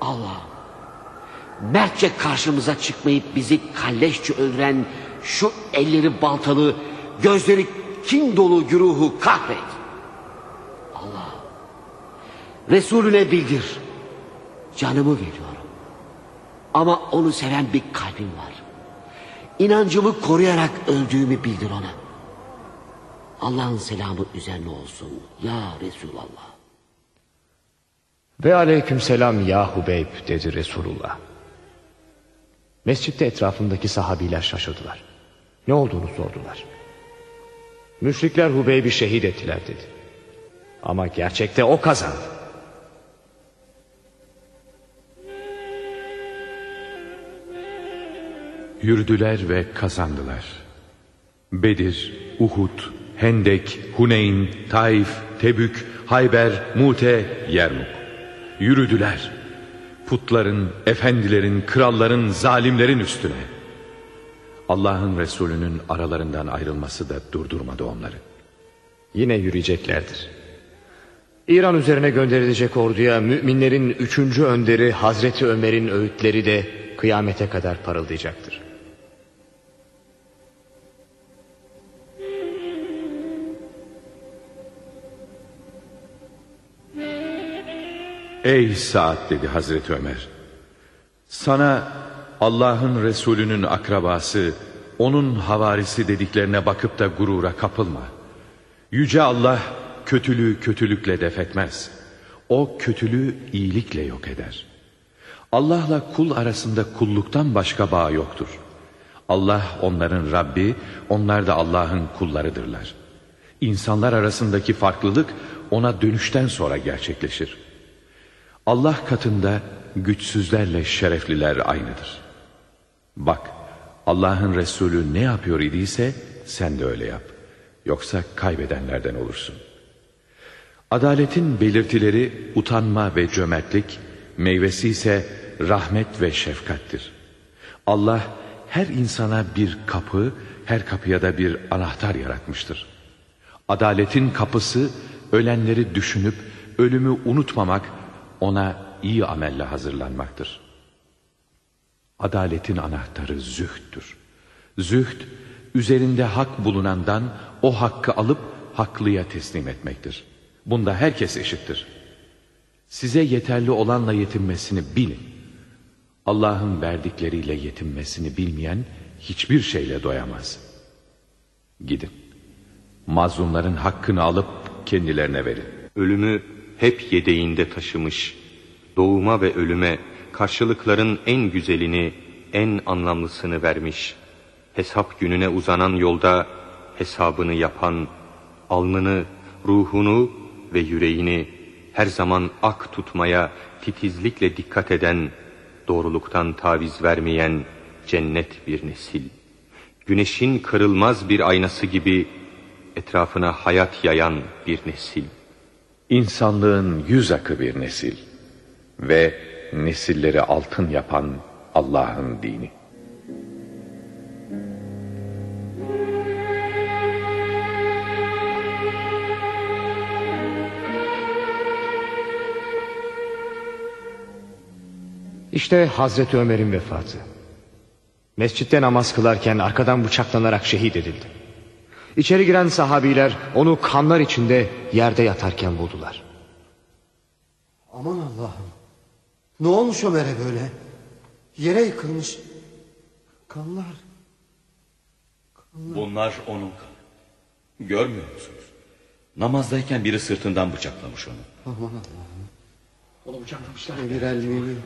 Allah mertçe karşımıza çıkmayıp bizi kalleşçe öldüren şu elleri baltalı, gözleri kin dolu güruhu kahret. Allah Resulüne bildir. Canımı veriyorum. Ama onu seven bir kalbim var. İnancımı koruyarak öldüğümü bildir ona. Allah'ın selamı üzerine olsun. Ya Resulallah. Ve aleykümselam ya Hubeyb dedi Resulullah. Mescitte etrafındaki sahabiler şaşırdılar. Ne olduğunu sordular. Müşrikler Hubeyb'i şehit ettiler dedi. Ama gerçekte o kazandı. Yürüdüler ve kazandılar. Bedir, Uhud, Hendek, Huneyn, Taif, Tebük, Hayber, Mute, Yermuk. Yürüdüler. Putların, efendilerin, kralların, zalimlerin üstüne. Allah'ın Resulü'nün aralarından ayrılması da durdurmadı onları. Yine yürüyeceklerdir. İran üzerine gönderilecek orduya müminlerin üçüncü önderi Hazreti Ömer'in öğütleri de kıyamete kadar parıldayacaktır. Ey Saad dedi Hazreti Ömer. Sana Allah'ın Resulü'nün akrabası, onun havarisi dediklerine bakıp da gurura kapılma. Yüce Allah kötülüğü kötülükle defetmez. O kötülüğü iyilikle yok eder. Allah'la kul arasında kulluktan başka bağ yoktur. Allah onların Rabbi, onlar da Allah'ın kullarıdırlar. İnsanlar arasındaki farklılık ona dönüşten sonra gerçekleşir. Allah katında güçsüzlerle şerefliler aynıdır. Bak Allah'ın Resulü ne yapıyor idiyse sen de öyle yap. Yoksa kaybedenlerden olursun. Adaletin belirtileri utanma ve cömertlik, meyvesi ise rahmet ve şefkattir. Allah her insana bir kapı, her kapıya da bir anahtar yaratmıştır. Adaletin kapısı ölenleri düşünüp ölümü unutmamak, ona iyi amelle hazırlanmaktır. Adaletin anahtarı zühttür. Zühd, üzerinde hak bulunandan o hakkı alıp haklıya teslim etmektir. Bunda herkes eşittir. Size yeterli olanla yetinmesini bilin. Allah'ın verdikleriyle yetinmesini bilmeyen hiçbir şeyle doyamaz. Gidin. Mazlumların hakkını alıp kendilerine verin. Ölümü hep yedeğinde taşımış, doğuma ve ölüme karşılıkların en güzelini, en anlamlısını vermiş. Hesap gününe uzanan yolda hesabını yapan, alnını, ruhunu ve yüreğini her zaman ak tutmaya titizlikle dikkat eden, doğruluktan taviz vermeyen cennet bir nesil. Güneşin kırılmaz bir aynası gibi etrafına hayat yayan bir nesil. İnsanlığın yüz akı bir nesil ve nesilleri altın yapan Allah'ın dini. İşte Hazreti Ömer'in vefatı. Mescitte namaz kılarken arkadan bıçaklanarak şehit edildi. İçeri giren sahabiler onu kanlar içinde yerde yatarken buldular. Aman Allah'ım. Ne olmuş Ömer'e böyle? Yere yıkılmış. Kanlar. Bunlar onun kanı. Görmüyor musunuz? Namazdayken biri sırtından bıçaklamış onu. Aman Allah'ım. Onu bıçaklamışlar. Emir el mümin.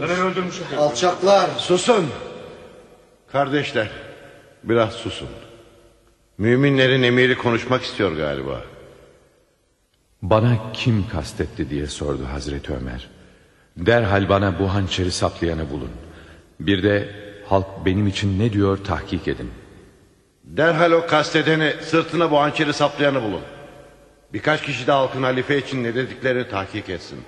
Beni öldürmüşler. Alçaklar. Susun. Kardeşler biraz susun. Müminlerin emiri konuşmak istiyor galiba. Bana kim kastetti diye sordu Hazreti Ömer. Derhal bana bu hançeri saplayanı bulun. Bir de halk benim için ne diyor tahkik edin. Derhal o kastedeni sırtına bu hançeri saplayanı bulun. Birkaç kişi de halkın halife için ne dediklerini tahkik etsin.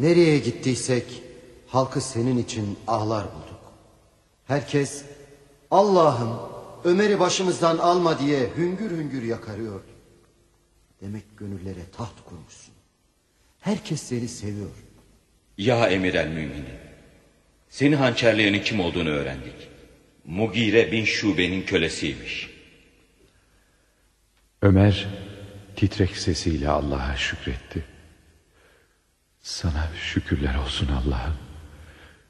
Nereye gittiysek halkı senin için ağlar bulduk. Herkes Allah'ım Ömer'i başımızdan alma diye hüngür hüngür yakarıyor. Demek gönüllere taht kurmuşsun. Herkes seni seviyor. Ya emir el müminin. Seni hançerleyenin kim olduğunu öğrendik. Mugire bin Şube'nin kölesiymiş. Ömer titrek sesiyle Allah'a şükretti. Sana şükürler olsun Allah'ım.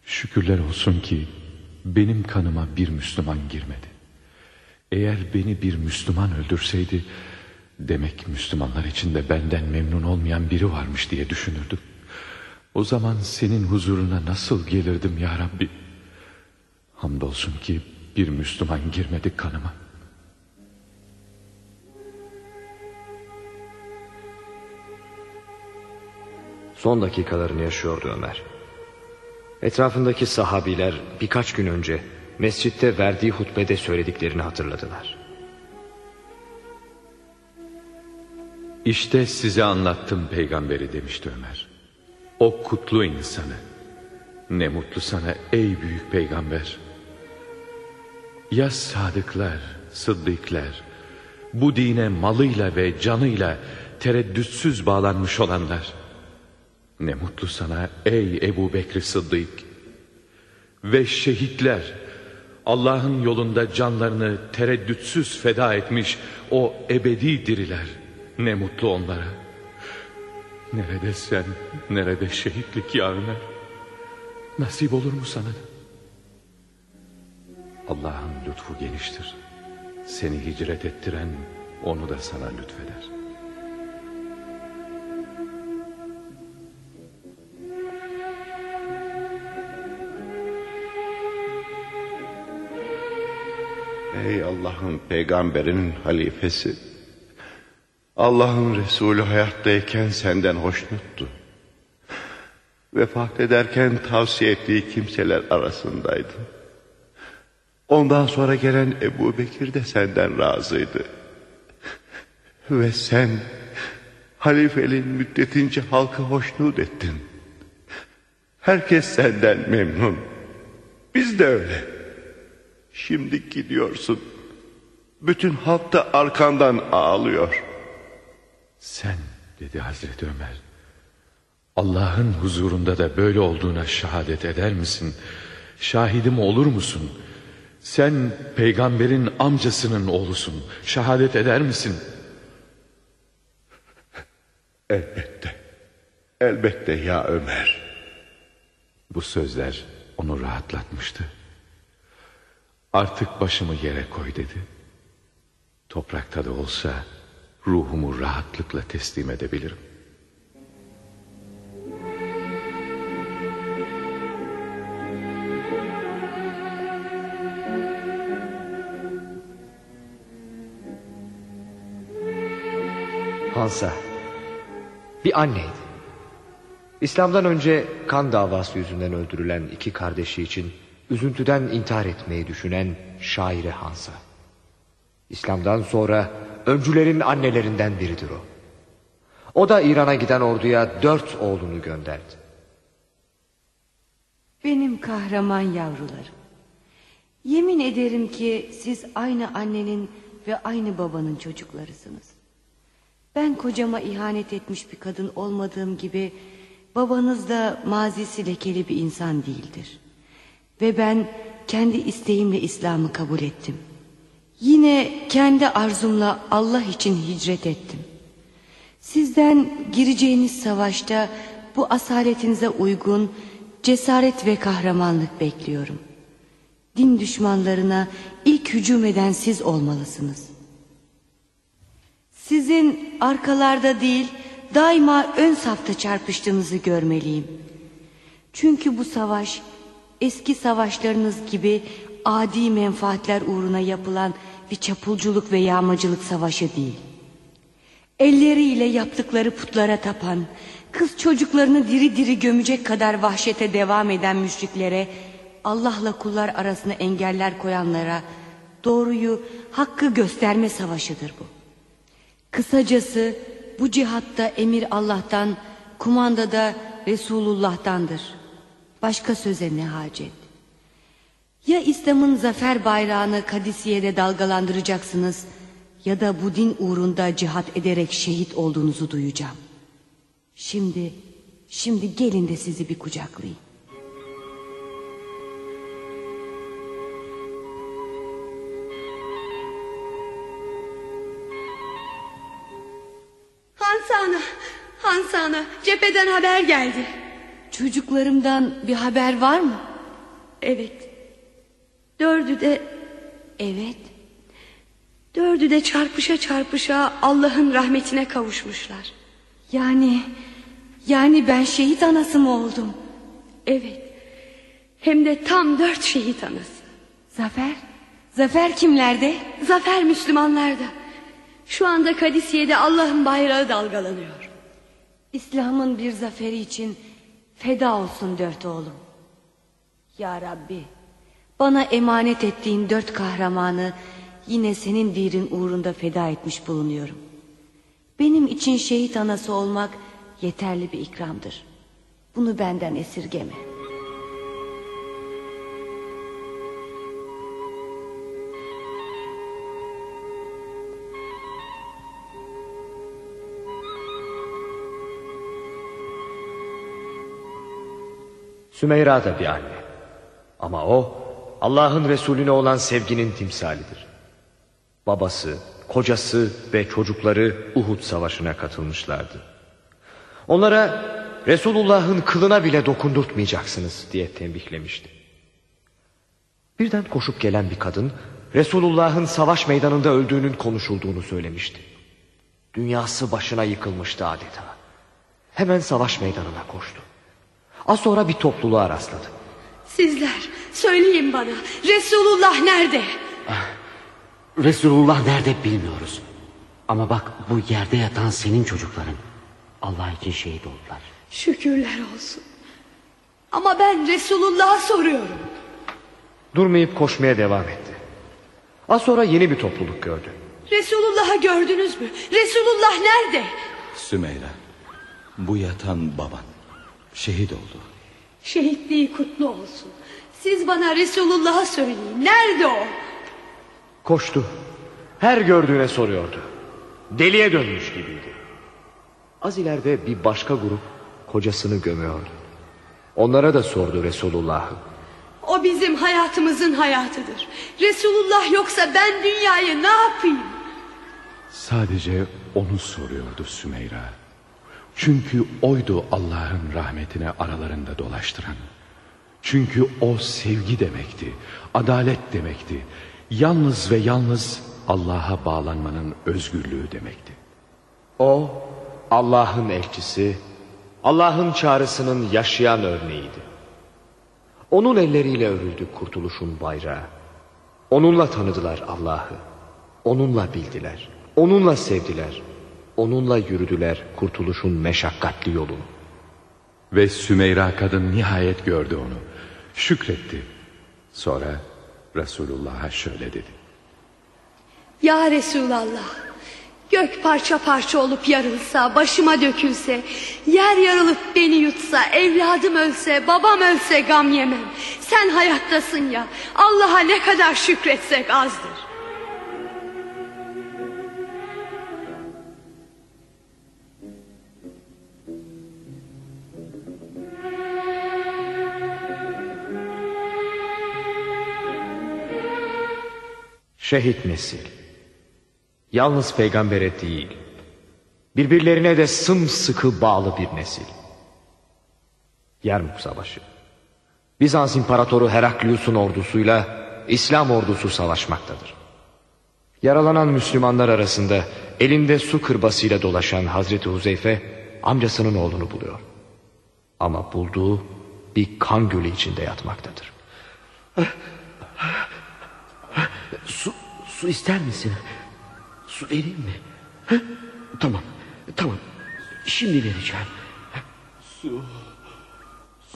Şükürler olsun ki benim kanıma bir Müslüman girmedi. Eğer beni bir Müslüman öldürseydi demek Müslümanlar içinde benden memnun olmayan biri varmış diye düşünürdüm. O zaman senin huzuruna nasıl gelirdim ya Rabbi? Hamdolsun ki bir Müslüman girmedi kanıma. Son dakikalarını yaşıyordu Ömer. Etrafındaki sahabiler birkaç gün önce mescitte verdiği hutbede söylediklerini hatırladılar. İşte size anlattım peygamberi demişti Ömer. O kutlu insanı. Ne mutlu sana ey büyük peygamber. Ya sadıklar, sıddıklar, bu dine malıyla ve canıyla tereddütsüz bağlanmış olanlar. Ne mutlu sana ey Ebu Bekri Sıddık. Ve şehitler, Allah'ın yolunda canlarını tereddütsüz feda etmiş o ebedi diriler. Ne mutlu onlara. Nerede sen, nerede şehitlik ya Ömer? Nasip olur mu sana? Allah'ın lütfu geniştir. Seni hicret ettiren onu da sana lütfeder. Ey Allah'ın peygamberinin halifesi. Allah'ın Resulü hayattayken senden hoşnuttu. Vefat ederken tavsiye ettiği kimseler arasındaydı. Ondan sonra gelen Ebu Bekir de senden razıydı. Ve sen halifeliğin müddetince halkı hoşnut ettin. Herkes senden memnun. Biz de öyle. Şimdi gidiyorsun. Bütün halk da arkandan ağlıyor. Sen dedi Hazreti Ömer. Allah'ın huzurunda da böyle olduğuna şehadet eder misin? Şahidim olur musun? Sen peygamberin amcasının oğlusun. Şehadet eder misin? Elbette. Elbette ya Ömer. Bu sözler onu rahatlatmıştı. Artık başımı yere koy dedi. Toprakta da olsa ruhumu rahatlıkla teslim edebilirim. Hansa bir anneydi. İslam'dan önce kan davası yüzünden öldürülen iki kardeşi için üzüntüden intihar etmeyi düşünen şaire Hansa. İslam'dan sonra öncülerin annelerinden biridir o. O da İran'a giden orduya dört oğlunu gönderdi. Benim kahraman yavrularım. Yemin ederim ki siz aynı annenin ve aynı babanın çocuklarısınız. Ben kocama ihanet etmiş bir kadın olmadığım gibi babanız da mazisi lekeli bir insan değildir. Ve ben kendi isteğimle İslam'ı kabul ettim. Yine kendi arzumla Allah için hicret ettim. Sizden gireceğiniz savaşta bu asaletinize uygun cesaret ve kahramanlık bekliyorum. Din düşmanlarına ilk hücum eden siz olmalısınız. Sizin arkalarda değil daima ön safta çarpıştığınızı görmeliyim. Çünkü bu savaş eski savaşlarınız gibi adi menfaatler uğruna yapılan bir çapulculuk ve yağmacılık savaşı değil. Elleriyle yaptıkları putlara tapan, kız çocuklarını diri diri gömecek kadar vahşete devam eden müşriklere, Allah'la kullar arasına engeller koyanlara doğruyu, hakkı gösterme savaşıdır bu. Kısacası bu cihatta emir Allah'tan, kumanda da Resulullah'tandır. Başka söze ne hacet? Ya İslam'ın zafer bayrağını Kadisiye'de dalgalandıracaksınız ya da bu din uğrunda cihat ederek şehit olduğunuzu duyacağım. Şimdi, şimdi gelin de sizi bir kucaklayayım. Hansana, Hansana cepheden haber geldi. Çocuklarımdan bir haber var mı? Evet. Dördü de Evet. dördü de çarpışa çarpışa Allah'ın rahmetine kavuşmuşlar. Yani yani ben şehit anası mı oldum? Evet. Hem de tam dört şehit anası. Zafer? Zafer kimlerde? Zafer Müslümanlarda. Şu anda Kadisiye'de Allah'ın bayrağı dalgalanıyor. İslam'ın bir zaferi için feda olsun dört oğlum. Ya Rabbi bana emanet ettiğin dört kahramanı yine senin dirin uğrunda feda etmiş bulunuyorum. Benim için şehit anası olmak yeterli bir ikramdır. Bunu benden esirgeme. Sümeyra da bir anne. Ama o Allah'ın Resulüne olan sevginin timsalidir. Babası, kocası ve çocukları Uhud savaşına katılmışlardı. Onlara Resulullah'ın kılına bile dokundurtmayacaksınız diye tembihlemişti. Birden koşup gelen bir kadın Resulullah'ın savaş meydanında öldüğünün konuşulduğunu söylemişti. Dünyası başına yıkılmıştı adeta. Hemen savaş meydanına koştu. Az sonra bir topluluğa rastladı. Sizler söyleyin bana Resulullah nerede? Resulullah nerede bilmiyoruz. Ama bak bu yerde yatan senin çocukların. Allah için şehit oldular. Şükürler olsun. Ama ben Resulullah'a soruyorum. Durmayıp koşmaya devam etti. Az sonra yeni bir topluluk gördü. Resulullah'ı gördünüz mü? Resulullah nerede? Sümeyra, bu yatan baban şehit oldu. Şehitliği kutlu olsun. Siz bana Resulullah'a söyleyin. Nerede o? Koştu. Her gördüğüne soruyordu. Deliye dönmüş gibiydi. Az ileride bir başka grup kocasını gömüyordu. Onlara da sordu Resulullah'ı. O bizim hayatımızın hayatıdır. Resulullah yoksa ben dünyayı ne yapayım? Sadece onu soruyordu Sümeyra. Çünkü oydu Allah'ın rahmetine aralarında dolaştıran. Çünkü o sevgi demekti, adalet demekti. Yalnız ve yalnız Allah'a bağlanmanın özgürlüğü demekti. O Allah'ın elçisi, Allah'ın çağrısının yaşayan örneğiydi. Onun elleriyle örüldü kurtuluşun bayrağı. Onunla tanıdılar Allah'ı. Onunla bildiler. Onunla sevdiler. Onunla yürüdüler kurtuluşun meşakkatli yolunu. Ve Sümeyra kadın nihayet gördü onu. Şükretti. Sonra Resulullah'a şöyle dedi. Ya Resulallah Gök parça parça olup yarılsa Başıma dökülse Yer yarılıp beni yutsa Evladım ölse babam ölse gam yemem Sen hayattasın ya Allah'a ne kadar şükretsek azdır Şehit nesil. Yalnız peygambere değil, birbirlerine de sımsıkı bağlı bir nesil. Yermuk Savaşı. Bizans İmparatoru Heraklius'un ordusuyla İslam ordusu savaşmaktadır. Yaralanan Müslümanlar arasında elinde su kırbasıyla dolaşan Hazreti Huzeyfe amcasının oğlunu buluyor. Ama bulduğu bir kan gölü içinde yatmaktadır. Su, su ister misin? Su vereyim mi? Ha? Tamam, tamam. Şimdi vereceğim. Su,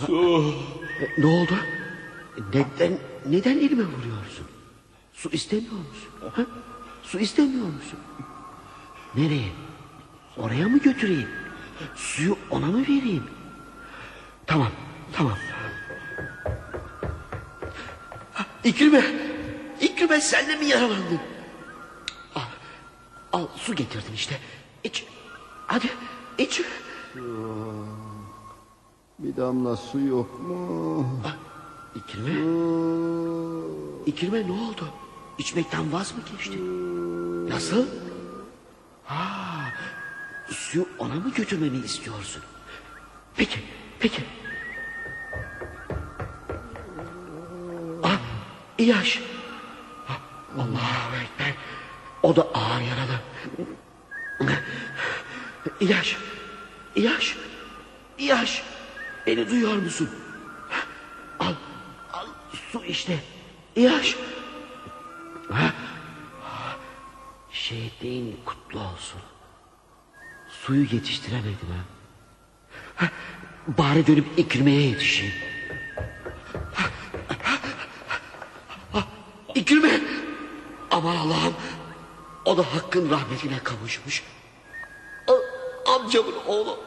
su. Ne oldu? Neden, neden elime vuruyorsun? Su istemiyor musun? Ha? Su istemiyor musun? Nereye? Oraya mı götüreyim? Suyu ona mı vereyim? Tamam, tamam. Ha, İkrime! İkrime sen de mi yaralandın? Al, al su getirdim işte. İç. Hadi iç. Bir damla su yok mu? İkrime. İkrime ne oldu? İçmekten vaz mı geçti? Nasıl? Ha, suyu ona mı götürmemi istiyorsun? Peki, peki. Ah, İyaş. Ah, Allahu Ekber. O da ağır yaralı. İyaş. İyaş. İyaş. Beni duyuyor musun? Al, al su işte. Ha? Şehitliğin kutlu olsun. Suyu yetiştiremedim ha bari dönüp İkrime'ye yetişeyim. Ha, ha, ha, İkrime! Aman Allah'ım. O da hakkın rahmetine kavuşmuş. A- amcamın oğlu.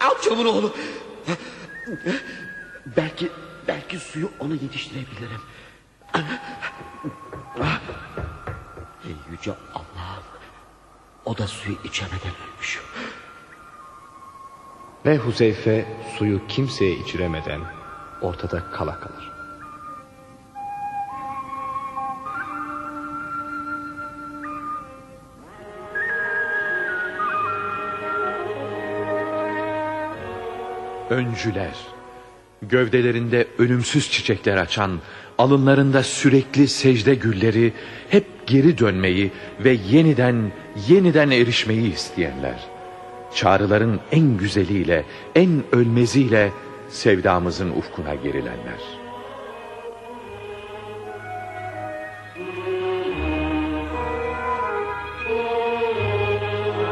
Amcamın oğlu. Belki belki suyu ona yetiştirebilirim. Ey yüce Allah'ım. O da suyu içemeden ölmüş. Ve Huzeyfe suyu kimseye içiremeden ortada kala kalır. Öncüler, gövdelerinde ölümsüz çiçekler açan, alınlarında sürekli secde gülleri, hep geri dönmeyi ve yeniden, yeniden erişmeyi isteyenler. Çağrıların en güzeliyle, en ölmeziyle sevdamızın ufkuna gerilenler.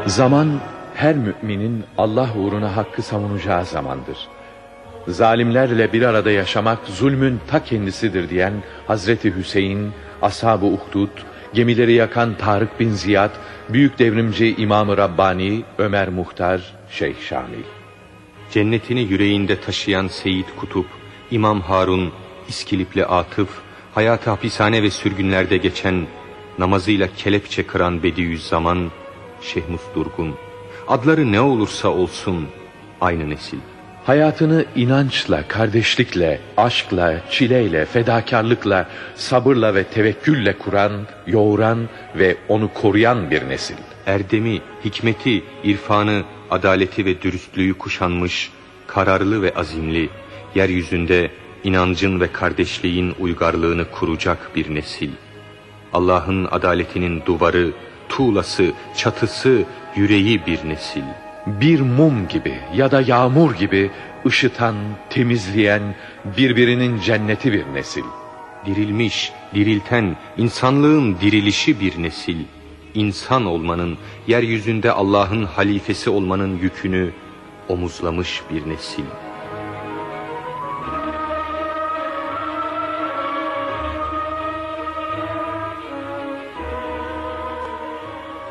Zaman her müminin Allah uğruna hakkı savunacağı zamandır. Zalimlerle bir arada yaşamak zulmün ta kendisidir diyen Hazreti Hüseyin, Ashab-ı Uhdud, gemileri yakan Tarık bin Ziyad, büyük devrimci İmam-ı Rabbani, Ömer Muhtar, Şeyh Şamil. Cennetini yüreğinde taşıyan Seyit Kutup, İmam Harun, İskilipli Atıf, hayatı hapishane ve sürgünlerde geçen, namazıyla kelepçe kıran Bediüzzaman, Şehmus Durgun, adları ne olursa olsun aynı nesil. Hayatını inançla, kardeşlikle, aşkla, çileyle, fedakarlıkla, sabırla ve tevekkülle kuran, yoğuran ve onu koruyan bir nesil. Erdemi, hikmeti, irfanı, adaleti ve dürüstlüğü kuşanmış, kararlı ve azimli, yeryüzünde inancın ve kardeşliğin uygarlığını kuracak bir nesil. Allah'ın adaletinin duvarı, tuğlası, çatısı, yüreği bir nesil. Bir mum gibi ya da yağmur gibi ışıtan, temizleyen, birbirinin cenneti bir nesil. Dirilmiş, dirilten, insanlığın dirilişi bir nesil. İnsan olmanın, yeryüzünde Allah'ın halifesi olmanın yükünü omuzlamış bir nesil.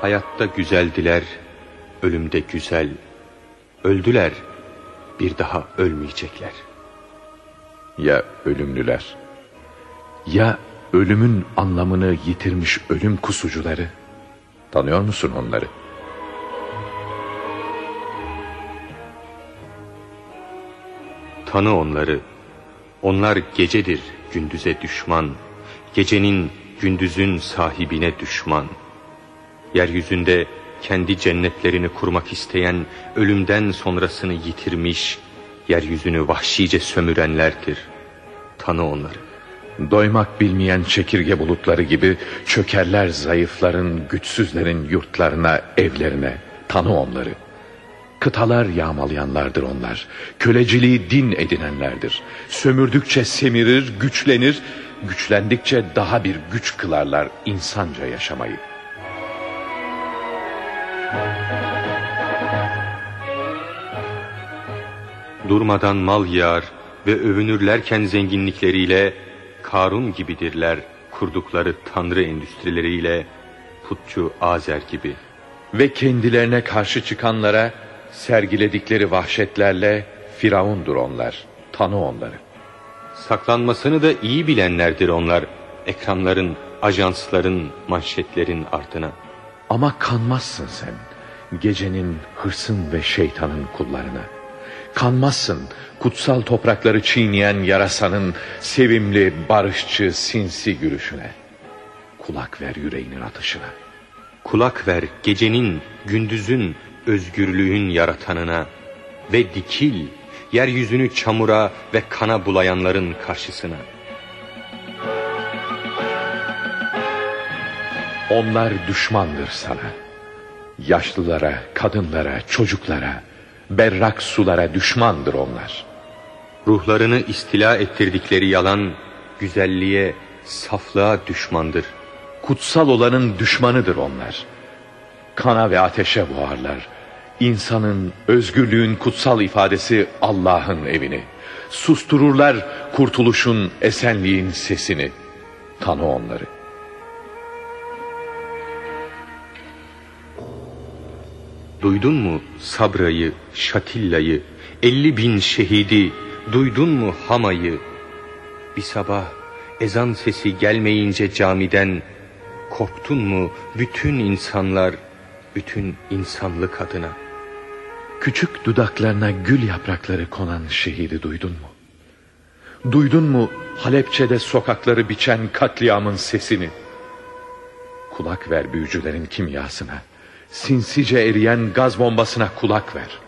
Hayatta güzeldiler, ölümde güzel. Öldüler, bir daha ölmeyecekler. Ya ölümlüler? Ya ölümün anlamını yitirmiş ölüm kusucuları? Tanıyor musun onları? Tanı onları. Onlar gecedir gündüze düşman. Gecenin gündüzün sahibine düşman. Yeryüzünde kendi cennetlerini kurmak isteyen ölümden sonrasını yitirmiş, yeryüzünü vahşice sömürenlerdir. Tanı onları. Doymak bilmeyen çekirge bulutları gibi çökerler zayıfların, güçsüzlerin yurtlarına, evlerine. Tanı onları. Kıtalar yağmalayanlardır onlar. Köleciliği din edinenlerdir. Sömürdükçe semirir, güçlenir, güçlendikçe daha bir güç kılarlar insanca yaşamayı. Durmadan mal yağar ve övünürlerken zenginlikleriyle Karun gibidirler kurdukları tanrı endüstrileriyle putçu Azer gibi. Ve kendilerine karşı çıkanlara sergiledikleri vahşetlerle Firavundur onlar. Tanı onları. Saklanmasını da iyi bilenlerdir onlar. Ekranların, ajansların, manşetlerin ardına. Ama kanmazsın sen gecenin hırsın ve şeytanın kullarına. Kanmazsın kutsal toprakları çiğneyen yarasanın sevimli, barışçı, sinsi gülüşüne. Kulak ver yüreğinin atışına. Kulak ver gecenin, gündüzün, özgürlüğün yaratanına ve dikil yeryüzünü çamura ve kana bulayanların karşısına. Onlar düşmandır sana. Yaşlılara, kadınlara, çocuklara, berrak sulara düşmandır onlar. Ruhlarını istila ettirdikleri yalan, güzelliğe, saflığa düşmandır. Kutsal olanın düşmanıdır onlar. Kana ve ateşe boğarlar. İnsanın, özgürlüğün kutsal ifadesi Allah'ın evini. Sustururlar kurtuluşun, esenliğin sesini. Tanı onları. Duydun mu Sabra'yı, Şatilla'yı, elli bin şehidi, duydun mu Hama'yı? Bir sabah ezan sesi gelmeyince camiden, korktun mu bütün insanlar, bütün insanlık adına? Küçük dudaklarına gül yaprakları konan şehidi duydun mu? Duydun mu Halepçe'de sokakları biçen katliamın sesini? Kulak ver büyücülerin kimyasına. Sinsice eriyen gaz bombasına kulak ver.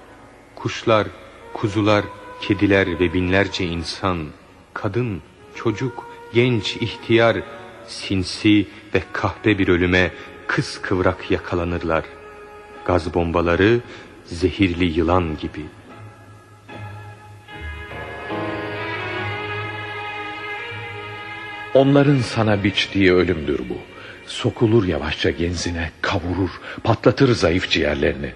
Kuşlar, kuzular, kediler ve binlerce insan, kadın, çocuk, genç, ihtiyar, sinsi ve kahpe bir ölüme kıs kıvrak yakalanırlar. Gaz bombaları zehirli yılan gibi. Onların sana biçtiği ölümdür bu. Sokulur yavaşça genzine, kavurur, patlatır zayıf ciğerlerini.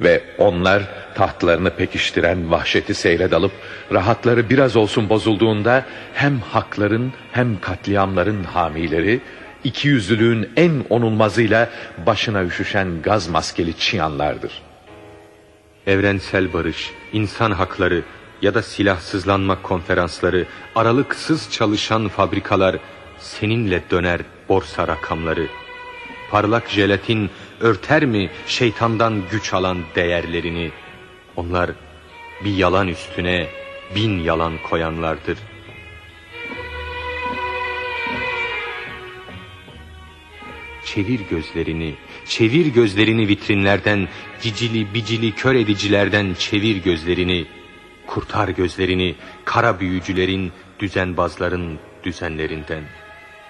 Ve onlar tahtlarını pekiştiren vahşeti seyre dalıp rahatları biraz olsun bozulduğunda hem hakların hem katliamların hamileri ikiyüzlülüğün en onulmazıyla başına üşüşen gaz maskeli çiyanlardır. Evrensel barış, insan hakları ya da silahsızlanma konferansları, aralıksız çalışan fabrikalar seninle döner borsa rakamları. Parlak jelatin örter mi şeytandan güç alan değerlerini? Onlar bir yalan üstüne bin yalan koyanlardır. Çevir gözlerini, çevir gözlerini vitrinlerden, cicili bicili kör edicilerden çevir gözlerini. Kurtar gözlerini kara büyücülerin, düzenbazların düzenlerinden.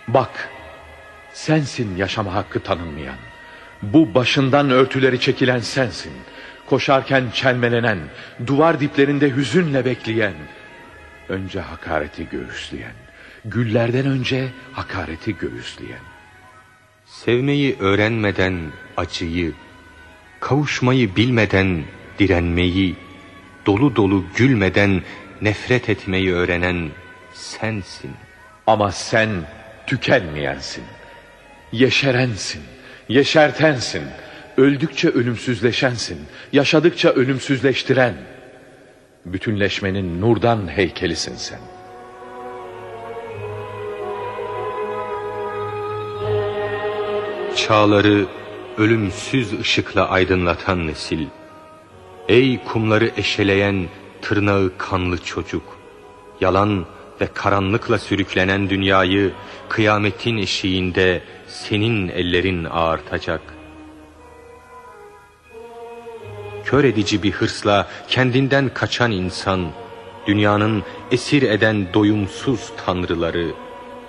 Bak, sensin yaşama hakkı tanınmayan. Bu başından örtüleri çekilen sensin. Koşarken çelmelenen, duvar diplerinde hüzünle bekleyen. Önce hakareti göğüsleyen, güllerden önce hakareti göğüsleyen. Sevmeyi öğrenmeden acıyı, kavuşmayı bilmeden direnmeyi, dolu dolu gülmeden nefret etmeyi öğrenen sensin. Ama sen tükenmeyensin. Yeşerensin, yeşertensin. Öldükçe ölümsüzleşensin, yaşadıkça ölümsüzleştiren. Bütünleşmenin nurdan heykelisin sen. Çağları ölümsüz ışıkla aydınlatan nesil. Ey kumları eşeleyen tırnağı kanlı çocuk. Yalan ve karanlıkla sürüklenen dünyayı kıyametin eşiğinde senin ellerin ağartacak. Kör edici bir hırsla kendinden kaçan insan, dünyanın esir eden doyumsuz tanrıları,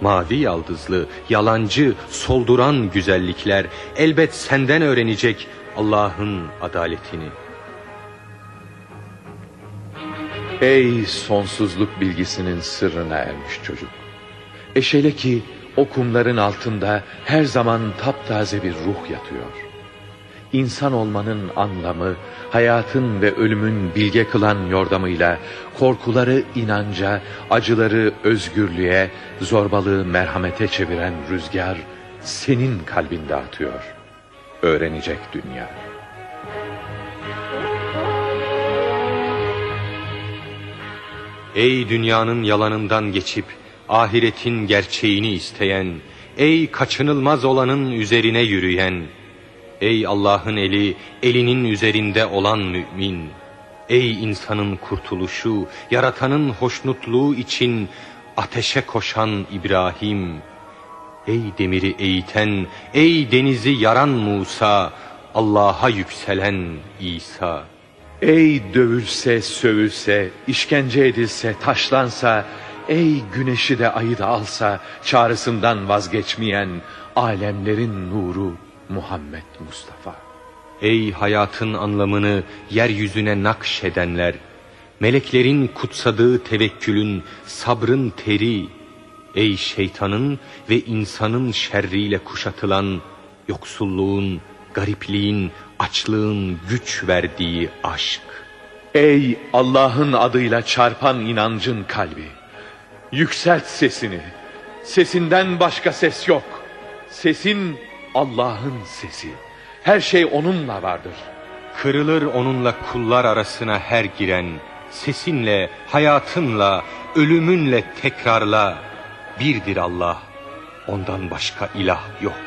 mavi yaldızlı, yalancı, solduran güzellikler elbet senden öğrenecek Allah'ın adaletini. Ey sonsuzluk bilgisinin sırrına ermiş çocuk. Eşele ki o kumların altında her zaman taptaze bir ruh yatıyor. İnsan olmanın anlamı, hayatın ve ölümün bilge kılan yordamıyla, korkuları inanca, acıları özgürlüğe, zorbalığı merhamete çeviren rüzgar, senin kalbinde atıyor. Öğrenecek dünya. Ey dünyanın yalanından geçip ahiretin gerçeğini isteyen, ey kaçınılmaz olanın üzerine yürüyen, ey Allah'ın eli elinin üzerinde olan mümin, ey insanın kurtuluşu, yaratanın hoşnutluğu için ateşe koşan İbrahim, ey demiri eğiten, ey denizi yaran Musa, Allah'a yükselen İsa. Ey dövülse, sövülse, işkence edilse, taşlansa, ey güneşi de ayı da alsa, çağrısından vazgeçmeyen, alemlerin nuru Muhammed Mustafa. Ey hayatın anlamını yeryüzüne nakşedenler, meleklerin kutsadığı tevekkülün, sabrın teri, ey şeytanın ve insanın şerriyle kuşatılan, yoksulluğun, garipliğin, açlığın güç verdiği aşk. Ey Allah'ın adıyla çarpan inancın kalbi. Yükselt sesini. Sesinden başka ses yok. Sesin Allah'ın sesi. Her şey onunla vardır. Kırılır onunla kullar arasına her giren, sesinle, hayatınla, ölümünle tekrarla. Birdir Allah, ondan başka ilah yok.